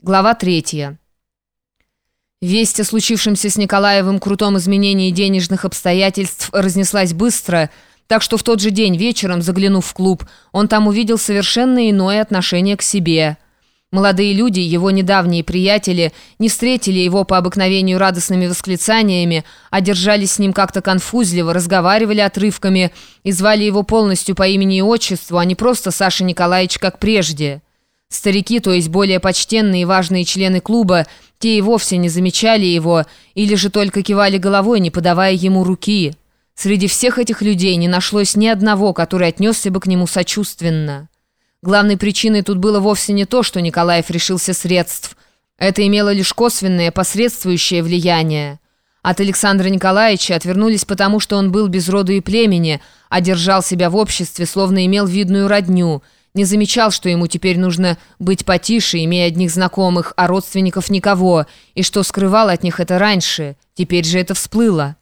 Глава третья. Весть о случившемся с Николаевым крутом изменении денежных обстоятельств разнеслась быстро, так что в тот же день вечером, заглянув в клуб, он там увидел совершенно иное отношение к себе. Молодые люди, его недавние приятели, не встретили его по обыкновению радостными восклицаниями, а держались с ним как-то конфузливо, разговаривали отрывками и звали его полностью по имени и отчеству, а не просто Саша Николаевич, как прежде. Старики, то есть более почтенные и важные члены клуба, те и вовсе не замечали его, или же только кивали головой, не подавая ему руки. Среди всех этих людей не нашлось ни одного, который отнесся бы к нему сочувственно. Главной причиной тут было вовсе не то, что Николаев решился средств. Это имело лишь косвенное, посредствующее влияние. От Александра Николаевича отвернулись потому, что он был без роду и племени, а держал себя в обществе, словно имел видную родню – не замечал, что ему теперь нужно быть потише, имея одних знакомых, а родственников никого, и что скрывал от них это раньше, теперь же это всплыло.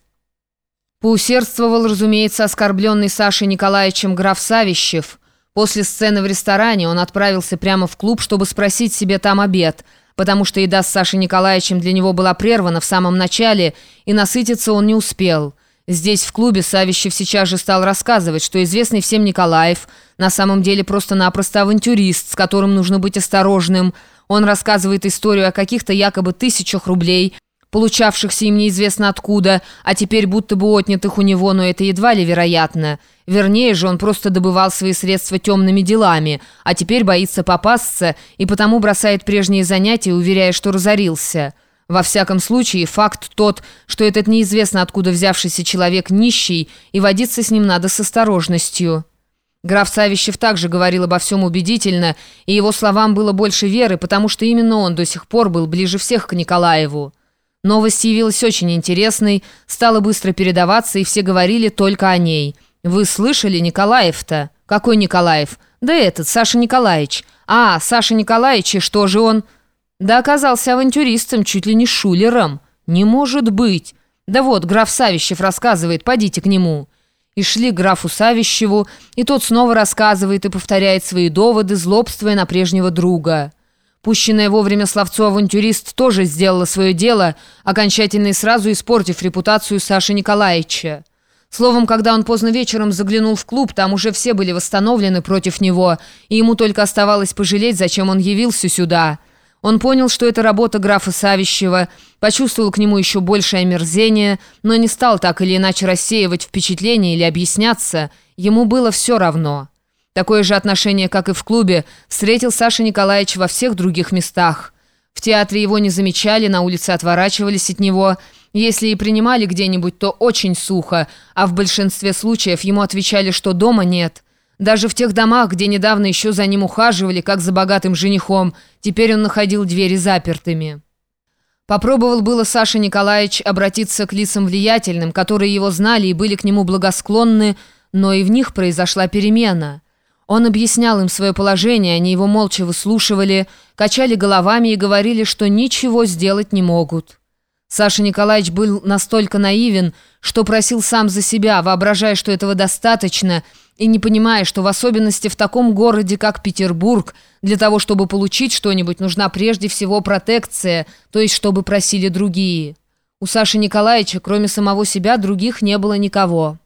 Поусердствовал, разумеется, оскорбленный Сашей Николаевичем граф Савищев. После сцены в ресторане он отправился прямо в клуб, чтобы спросить себе там обед, потому что еда с Сашей Николаевичем для него была прервана в самом начале, и насытиться он не успел – Здесь, в клубе, Савищев сейчас же стал рассказывать, что известный всем Николаев на самом деле просто-напросто авантюрист, с которым нужно быть осторожным. Он рассказывает историю о каких-то якобы тысячах рублей, получавшихся им неизвестно откуда, а теперь будто бы отнятых у него, но это едва ли вероятно. Вернее же, он просто добывал свои средства темными делами, а теперь боится попасться и потому бросает прежние занятия, уверяя, что разорился». Во всяком случае, факт тот, что этот неизвестно откуда взявшийся человек нищий, и водиться с ним надо с осторожностью. Граф Савищев также говорил обо всем убедительно, и его словам было больше веры, потому что именно он до сих пор был ближе всех к Николаеву. Новость явилась очень интересной, стала быстро передаваться, и все говорили только о ней. «Вы слышали Николаев-то?» «Какой Николаев?» «Да этот, Саша Николаевич». «А, Саша Николаевич, и что же он?» Да оказался авантюристом, чуть ли не шулером. Не может быть. Да вот, граф Савищев рассказывает, подите к нему. И шли к графу Савищеву, и тот снова рассказывает и повторяет свои доводы, злобствуя на прежнего друга. Пущенное вовремя словцо авантюрист тоже сделала свое дело, окончательно и сразу испортив репутацию Саши Николаевича. Словом, когда он поздно вечером заглянул в клуб, там уже все были восстановлены против него, и ему только оставалось пожалеть, зачем он явился сюда – он понял, что это работа графа Савищева, почувствовал к нему еще большее омерзение, но не стал так или иначе рассеивать впечатление или объясняться. Ему было все равно. Такое же отношение, как и в клубе, встретил Саша Николаевич во всех других местах. В театре его не замечали, на улице отворачивались от него. Если и принимали где-нибудь, то очень сухо, а в большинстве случаев ему отвечали, что дома нет – даже в тех домах, где недавно еще за ним ухаживали, как за богатым женихом, теперь он находил двери запертыми. Попробовал было Саша Николаевич обратиться к лицам влиятельным, которые его знали и были к нему благосклонны, но и в них произошла перемена. Он объяснял им свое положение, они его молча выслушивали, качали головами и говорили, что ничего сделать не могут. Саша Николаевич был настолько наивен, что просил сам за себя, воображая, что этого достаточно – и не понимая, что в особенности в таком городе, как Петербург, для того, чтобы получить что-нибудь, нужна прежде всего протекция, то есть чтобы просили другие. У Саши Николаевича, кроме самого себя, других не было никого.